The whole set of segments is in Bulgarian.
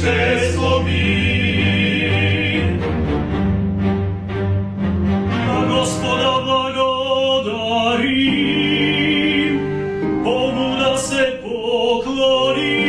ще сломи. На Господа благодарим, Богу да се поклоним.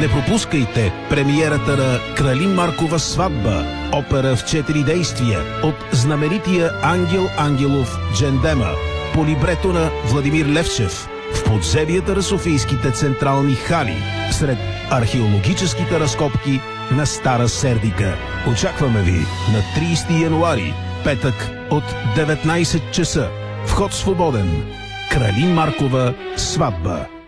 Не пропускайте премиерата на Крали Маркова сватба, опера в четири действия от знаменития Ангел Ангелов Джендема по либрето на Владимир Левчев в подземията на Софийските централни хали сред археологическите разкопки на Стара Сердика. Очакваме ви на 30 януари, петък от 19 часа. Вход свободен. Крали Маркова сватба.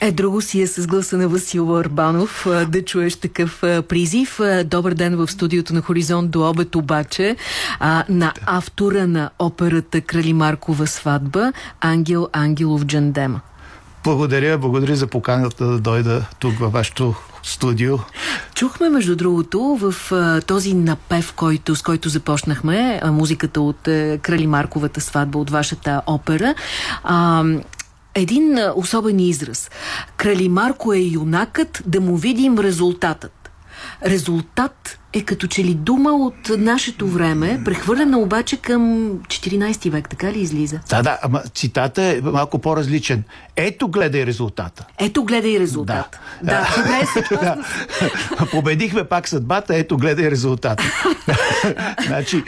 Е, друго си е с гласа на Васил Арбанов да чуеш такъв призив. Добър ден в студиото на Хоризонт до обед обаче а, на автора на операта Крали Маркова сватба Ангел Ангелов Джандема. Благодаря, благодаря за поканата да дойда тук във вашето студио. Чухме, между другото, в а, този напев, който, с който започнахме, а, музиката от а, Крали Марковата сватба от вашата опера, а, един особен израз. Крали Марко е юнакът, да му видим резултатът. Резултат е като че ли дума от нашето време, прехвърлена обаче към 14 век, така ли излиза? Да, да, ама цитата е малко по-различен. Ето гледай резултата. Ето гледай резултат. Да. да Да. Победихме пак съдбата, ето гледай резултата. значи,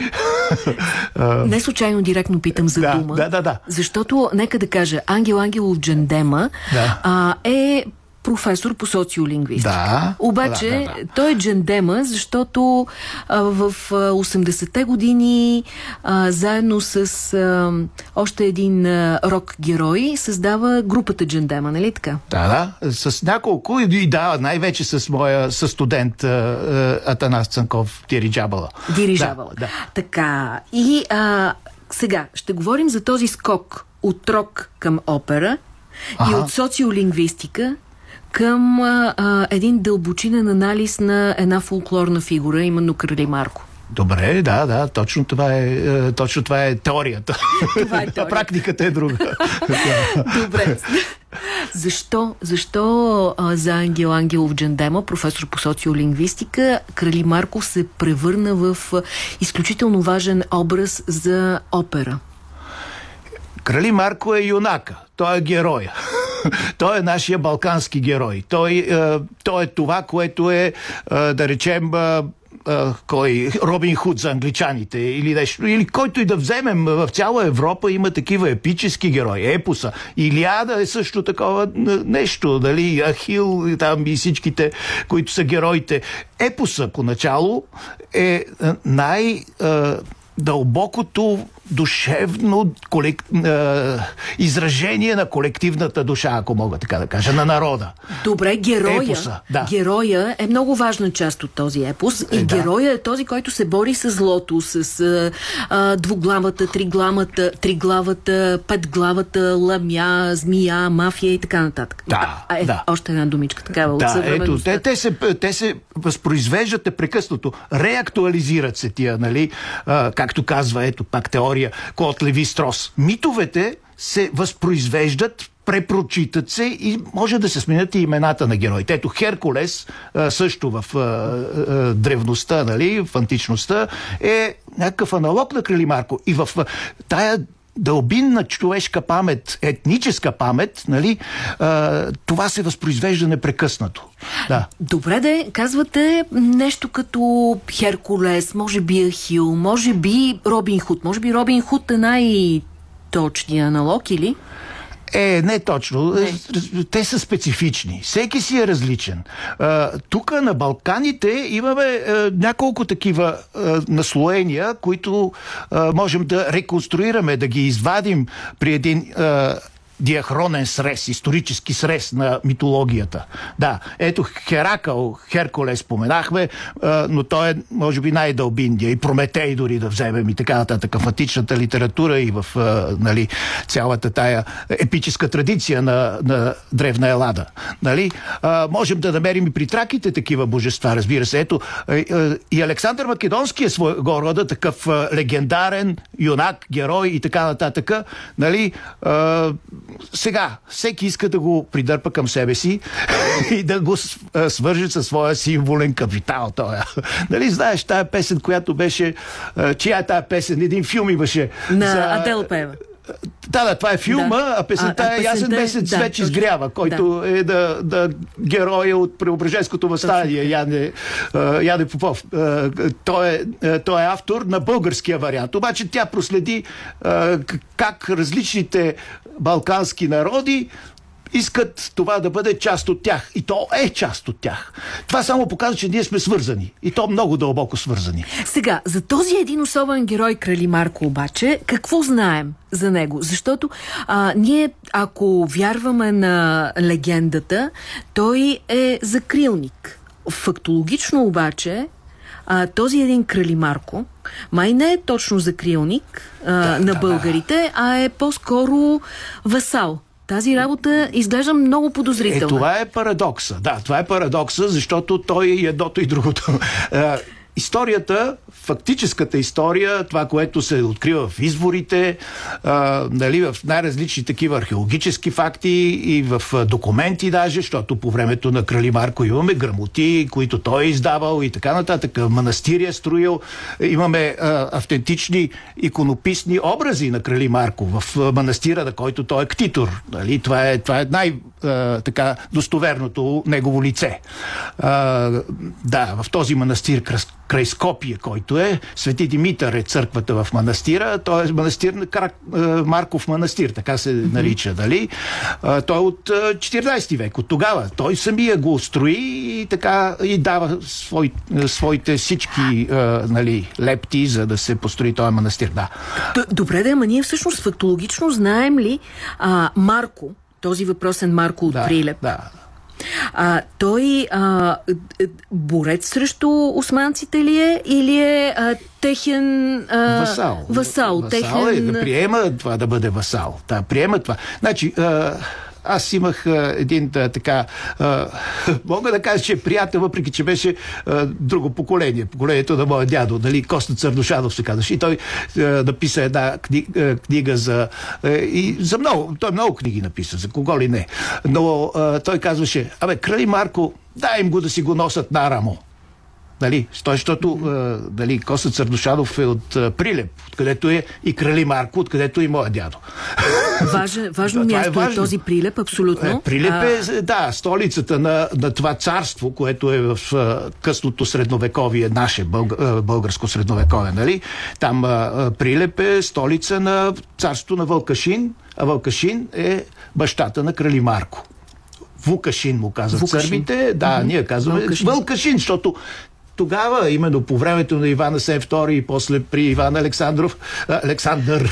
Не случайно директно питам за Да, дума. да, да, да. Защото, нека да кажа, Ангел Ангелов Джендема Да. а, е професор по социолингвистика. Да. Обаче, Да, да, да. той е джендема, защото а, в а, 80-те години а, заедно с а, още един а, рок-герой създава групата Джендема, нали така? да, да, с няколко и да, най-вече с моя със студент а, а, Атанас Цанков Дирижабала. Дирижавала. Да, да. Така. И а, сега ще говорим за този скок от рок към опера и Аха. от социолингвистика към а, един дълбочинен анализ на една фолклорна фигура, именно Крали Марко. Добре, да, да, точно това е, е, точно това е теорията. Това е теорията. Практиката е друга. Добре. Защо, защо а, за Ангел Ангелов Джандема, професор по социолингвистика, Крали Марко се превърна в изключително важен образ за опера? Крали Марко е юнака, той е героя. той е нашия балкански герой. Той, е, той е това, което е, е да речем, е, кой, Робин Худ за англичаните или нещо, или който и да вземем в цяла Европа има такива епически герои, епоса. Илиада е също такова нещо, дали Ахил и там и всичките, които са героите. Епоса поначало е най- дълбокото душевно колек... изражение на колективната душа, ако мога така да кажа, на народа. Добре, героя, Епоса, да. героя е много важна част от този епос. И Е, да. героя е този, който се бори с злото, с а, двуглавата, триглавата, триглавата, петглавата, ламя, змия, мафия и така нататък. Да, а, е, да. Още една думичка такава от Да, ето, съвременността. те, те, се, те се възпроизвеждат непрекъснато, реактуализират се тия, нали, а, както казва, ето пак теория Клод Леви Строс. Митовете се възпроизвеждат препрочитат се и може да се сменят и имената на героите. Ето Херкулес също в древността, нали, в античността е някакъв аналог на Крали Марко. И в тая дълбинна човешка памет, етническа памет, нали, а, това се възпроизвежда непрекъснато. Да. Добре де, казвате нещо като Херкулес, може би Ахил, може би Робин Худ. Може би Робин Худ е най-точният аналог или? Е, не точно. Не. Те са специфични. Всеки си е различен. Тук на Балканите имаме а, няколко такива а, наслоения, които а, можем да реконструираме, да ги извадим при един диахронен срез, исторически срез на митологията. Да, ето Херакъл, Херкулес споменахме, а, но той е, може би, най-дълбиндия. И Прометей дори да вземем и така нататък в античната литература и в а, нали, цялата тая епическа традиция на, на древна Елада. Нали? А, можем да намерим и при траките такива божества, разбира се. Ето, и Александър Македонски е своего рода такъв легендарен юнак, герой и така нататък. Нали? Сега, всеки иска да го придърпа към себе си и да го свърже със своя символен капитал. Той. Нали знаеш тая песен, която беше... Чия е тая песен? Един филм имаше. На Адел пева. Да, да, това е филма, Да. а песента А- а е Ясен песента е- месец да, вече изгрява, който е да, да героя от Преображенското възстание, Яне, Яне Попов. Той е, той е автор на българския вариант. Обаче тя проследи как различните балкански народи искат това да бъде част от тях. И то е част от тях. Това само показва, че ние сме свързани. И то много дълбоко свързани. Сега, за този един особен герой Крали Марко обаче, какво знаем за него? Защото а, ние, ако вярваме на легендата, той е закрилник. Фактологично обаче, а, този един Крали Марко май не е точно закрилник а, на българите, а е по-скоро васал. Тази работа изглежда много Е, подозрителна. това е парадокса. Да, това е парадокса, защото той е едното и другото. Е, Историята, фактическата история, това, което се открива в изворите, а, нали, в най-различни такива археологически факти и в документи даже, защото по времето на Крали Марко имаме грамоти, които той е издавал и така нататък. Манастири е строил. Имаме а, автентични иконописни образи на Крали Марко в а, манастира, на който той е ктитор. Нали? Това е, това е най-така достоверното негово лице. А, да, в този манастир край Скопие, който е Свети Димитър е църквата в манастира, той е манастир на Крак, а, Марков манастир, така се нарича, дали? Той е от а, 14 век, от тогава. Той самия го строи и така и дава свой, а, своите всички нали, лепти, за да се построи този манастир. Да. Добре, да, ама ние всъщност фактологично знаем ли а, Марко, този въпросен Марко от Да, Прилеп, да. А, той а, е, борец срещу османците ли е или е а, техен а, Васал. Васал, Васал техен... е да приема това да бъде васал. Да, приема това. Значи, а, аз имах един така, мога да кажа, че е приятел, въпреки че беше друго поколение, поколението на моя дядо, нали, Коста Църдушанов се казваше. И той написа една кни, а, книга за, и за много, той много книги написа, за кого ли не. Но той казваше, абе, Крали Марко, дай им го да си го носят на рамо. Нали? Защото а, нали, Коста Църдушанов е от а, Прилеп, откъдето е и Крали Марко, откъдето е и моя дядо. Важен, важно Това е място е, важно. този Прилеп, абсолютно. Е, Прилеп е, да, столицата на, на това царство, което е в късното средновековие, наше българско средновековие, нали? Там Прилеп е столица на царството на Вълкашин, а Вълкашин е бащата на Крали Марко. Вукашин му казват Вукашин. сърбите. Да, ние казваме Вълкашин. Вълкашин, защото тогава, именно по времето на Иван Асен II и после при Иван Александров, Александър,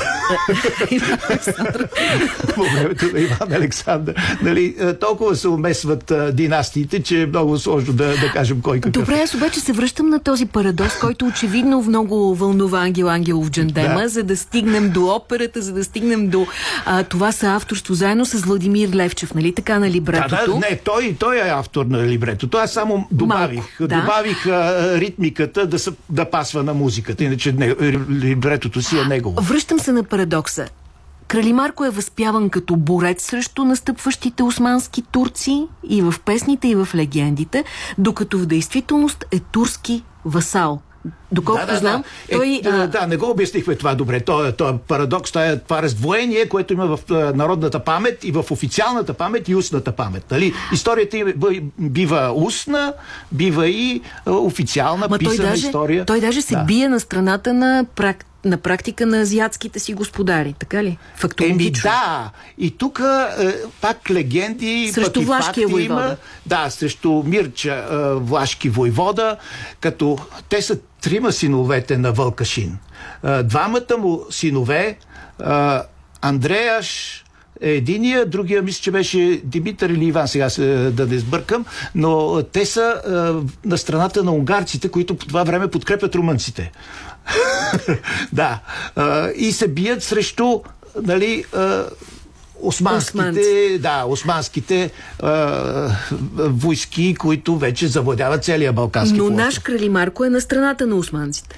по времето на Иван Александър, нали, толкова се умесват династиите, че е много сложно да, да кажем кой какъв. Добре, аз обаче се връщам на този парадокс, който очевидно много вълнува Ангел Ангелов Джандема, Да. за да стигнем до операта, за да стигнем до а, това съавторство заедно с Владимир Левчев, нали така на Да, либретото? да, не, той, той е автор на либретото. Аз само добавих, Малко, да. добавих а, ритмиката да, са, да пасва на музиката, иначе не, либретото си е негово. Връщам се на парадокса. Крали Марко е възпяван като борец срещу настъпващите османски турци и в песните, и в легендите, докато в действителност е турски васал. Доколкото знам, той... Е, а, да, да, не го обяснихме това добре. То е, то е парадокс, това е това раздвоение, което има в народната памет и в официалната памет и устната памет. Нали? Историята им бива устна, бива и официална, Ма той писана даже, история. той даже се да. бие на страната на, прак, на практика на азиатските си господари, така ли? Еми Фактологично. да, и тук е, пак легенди, Срещу влашкия има. Да, срещу Мирча, е, влашки войвода, като те са трима синовете на Вълкашин. Е, двамата му синове, е, Андреяш, е единия, другия мисля, че беше Димитър или Иван, сега се, да не сбъркам, но те са е, на страната на унгарците, които по това време подкрепят румънците. да. А, и се бият срещу нали, а, османските, Османци. да, османските а, войски, които вече завладяват целия Балкански Но полуостров. наш Крали Марко е на страната на османците.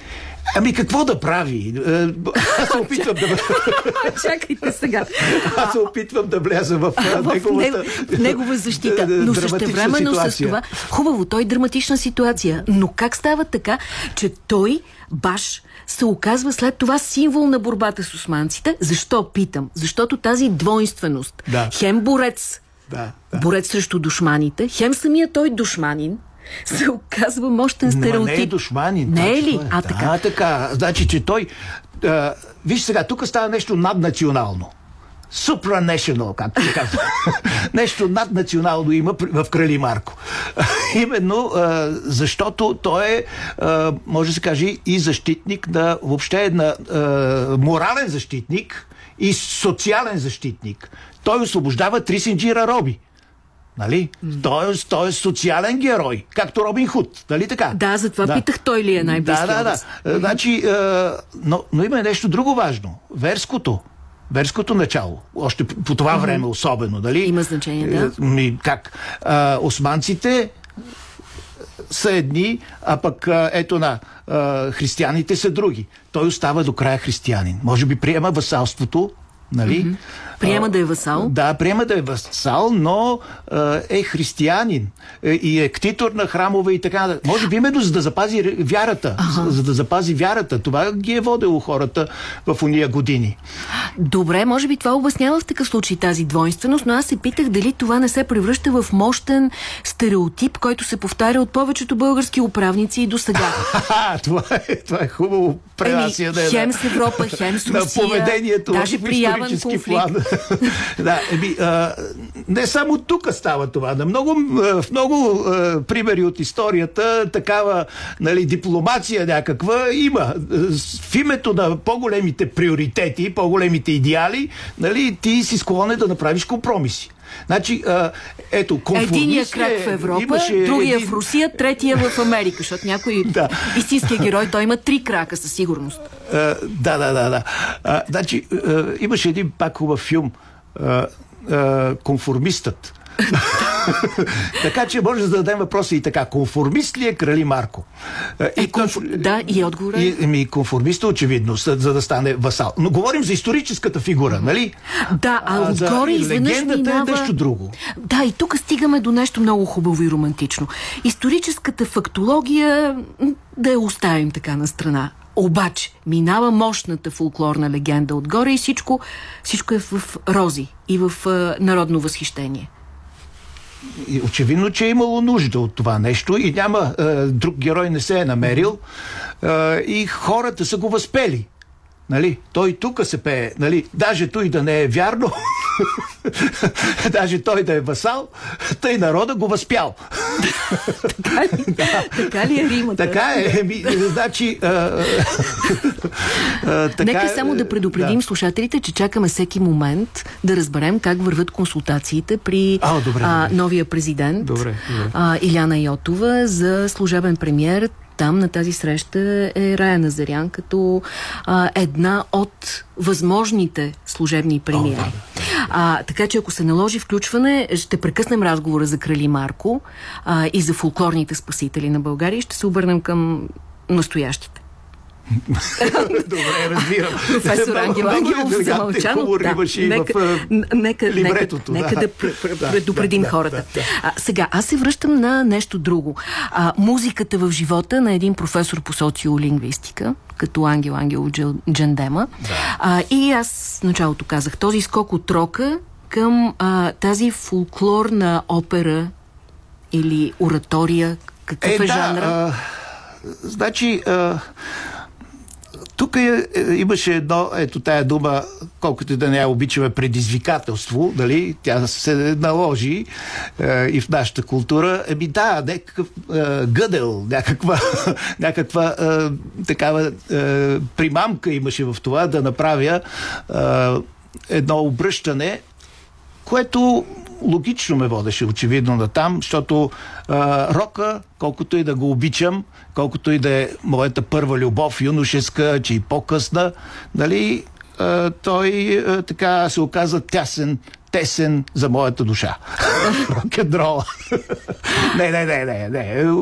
Ами какво да прави? Е, Аз се опитвам да... Чакайте сега. Аз се опитвам да вляза в, в неговата... в негова защита. Но същевременно с това... Хубаво, той е драматична ситуация. Но как става така, че той, баш, се оказва след това символ на борбата с османците? Защо, питам? Защото тази двойственост, Да. хем борец, Да, да. борец срещу душманите, хем самия той душманин, се оказва мощен стереотип. не е душманин. Не е точно ли? А, така. Да, така. Значи, че той... А, виж сега, тук става нещо наднационално. Supranational, както се казва. нещо наднационално има в Крали Марко. Именно а, защото той е, а, може да се каже, и защитник на, въобще на а, морален защитник и социален защитник. Той освобождава три синджира роби. Нали? Тоест, той е социален герой, както Робин Худ. Нали така? Да, затова питах той ли е най-близкият Да, да, да. Е, Значи, е, но, но има нещо друго важно. Верското. Верското начало. Още по това време особено, нали? Има значение, да. Е, Ми, как? А, османците са едни, а пък а, ето на а, християните са други. Той остава до края християнин. Може би приема васалството, нали? Приема да е васал. Да, приема да е васал, но е християнин е, и е ктитор на храмове и така. Може би именно за да запази вярата. За, за да запази вярата. Това ги е водело хората в уния години. Добре, може би това обяснява в такъв случай тази двойственост, но аз се питах дали това не се превръща в мощен стереотип, който се повтаря от повечето български управници и до сега. Това, е, това е хубаво пренасяне Еми, хем на- с Европа, хем с на Русия, поведението даже при явен исторически конфликт. план. да, еми, а, не само тук става това. На много, в много а, примери от историята такава нали, дипломация някаква има. В името на по-големите приоритети, по-големите идеали, нали, ти си склонен да направиш компромиси. Значи, а, ето, Единия е- крак в Европа, другия един- в Русия, третия в Америка, защото някой Да. истинския герой, той има три крака със сигурност. А, да, да, да, да. А, значи, а, имаше един пак хубав филм. А, а, конформистът. така че може да зададем въпроса и така. Конформист ли е крали Марко? А, Е, конфор- да, и отговора е- И, ми, конформист е очевидно, за, да стане васал. Но говорим за историческата фигура, нали? Да, а, А, за отгоре изведнъж легендата е минава... нещо друго. Да, и тук стигаме до нещо много хубаво и романтично. Историческата фактология да я оставим така на страна. Обаче, минава мощната фолклорна легенда отгоре и всичко, всичко е в рози и в а, народно възхищение. Очевидно, че е имало нужда от това нещо и няма, е, друг герой не се е намерил е, и хората са го възпели. Нали? Той тук се пее. Нали? Даже той да не е вярно, даже той да е васал, тъй народа го възпял. Така ли, така ли е римата? Така е. Ми, значи... А, а, така Нека е, само да предупредим да. слушателите, че чакаме всеки момент да разберем как върват консултациите при А, добре, а, новия президент Добре, добре. А, Иляна Йотова за служебен премьер. Там на тази среща е Рая Назарян като а, една от възможните служебни премиери. А, така че ако се наложи включване, ще прекъснем разговора за Крали Марко а, и за фолклорните спасители на България и ще се обърнем към настоящите. Добре, разбирам. Професор Ангел Ангелов и нека, либретото, нека, да. да, Да, предупредим да, да, хората. да, да. Сега, аз се връщам на нещо друго. Музиката в живота на един професор по социолингвистика, като Ангел Ангел Джел- Джандема. А, и аз в началото казах, този скок от рока към а, тази фолклорна опера или оратория, какъв е, жанра? А, значи, а, тук е, е, имаше едно, ето тая дума, колкото и да не я обичаме, предизвикателство, дали? Тя се наложи е, и в нашата култура. Еми да, някакъв е, гъдел, някаква, някаква е, такава е, примамка имаше в това да направя е, едно обръщане, което логично ме водеше очевидно на там, защото а, рока, колкото и да го обичам, колкото и да е моята първа любов, юношеска, че и по-късна, нали, той така се оказа тясен, тесен за моята душа. Рок-н-рола. не, не, не, не, не.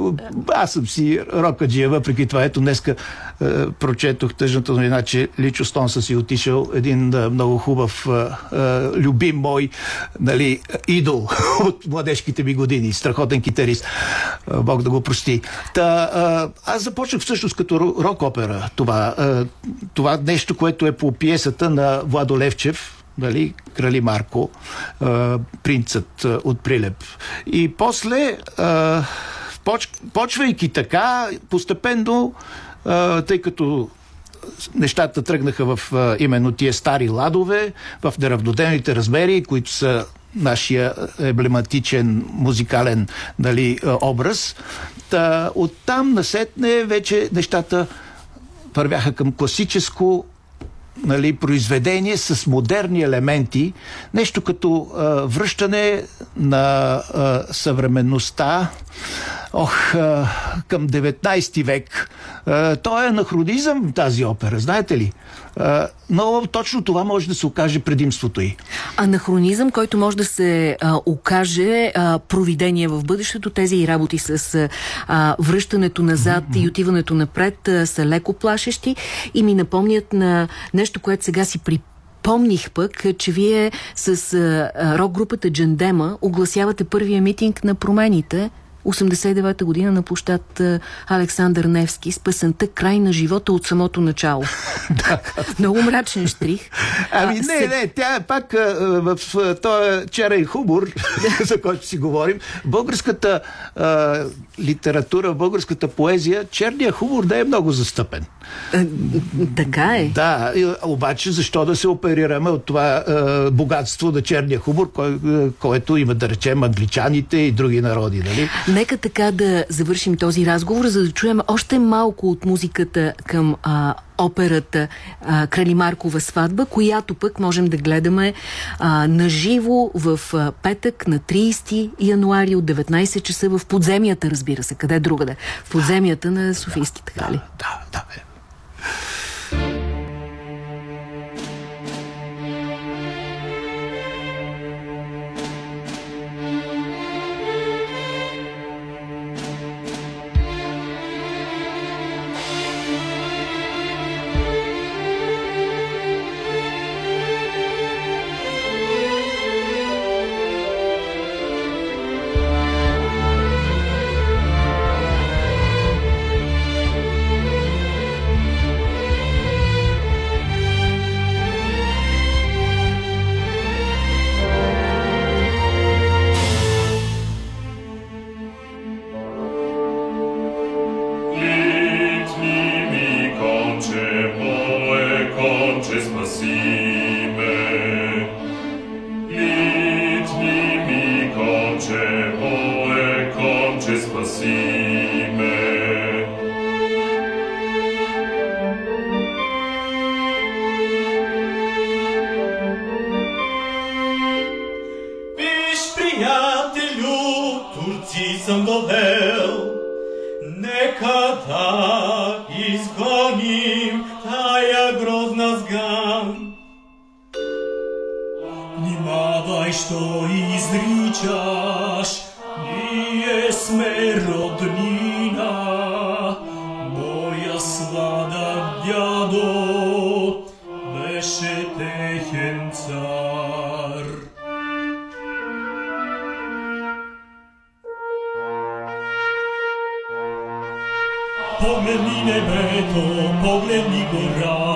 Аз съм си рокаджия, въпреки това. Ето днеска е, прочетох тъжната новина, че Личо Стонса си отишъл един е, много хубав, е, е, любим мой нали, идол от младежките ми години, страхотен китарист. Е, Бог да го прости. Та, е, аз започнах всъщност като рок-опера това. Е, това нещо, което е по пиесата на Владо Левчев, нали, Крали Марко, принцът от Прилеп. И после, поч, почвайки така, постепенно, тъй като нещата тръгнаха в именно тия стари ладове, в неравноденните размери, които са нашия емблематичен музикален нали, образ. Та, оттам насетне вече нещата вървяха към класическо нали, произведение с модерни елементи, нещо като а, връщане на а, съвременността ох, а, към 19 век. А, то е анахронизъм тази опера, знаете ли? А, но точно това може да се окаже предимството й. Анахронизъм, който може да се а, окаже а, провидение в бъдещето. Тези работи с а, връщането назад mm -hmm. и отиването напред а, са леко плашещи и ми напомнят на нещо, което сега си при Помних пък, че вие с рок-групата Джендема огласявате първия митинг на промените 89-та година на площад Александър Невски с песента Край на живота от самото начало. Много мрачен штрих. Ами не, не, тя е пак в този черен хумор, за който си говорим. Българската литература, българската поезия, черния хумор не е много застъпен. така е. Да, обаче защо да се оперираме от това богатство на черния хумор, кой, което има да речем англичаните и други народи, нали? Нека така да завършим този разговор, за да чуем още малко от музиката към а, операта а, Кралимаркова сватба, която пък можем да гледаме а, наживо в а, петък на 30 януари от 19 часа в подземията, разбира се. Къде другаде? В подземията на Софийските хали. Да, да, što izričaš Nijesme rodnina Moja slada djado Veše tehen car. Pogledni nebeto, pogledni gora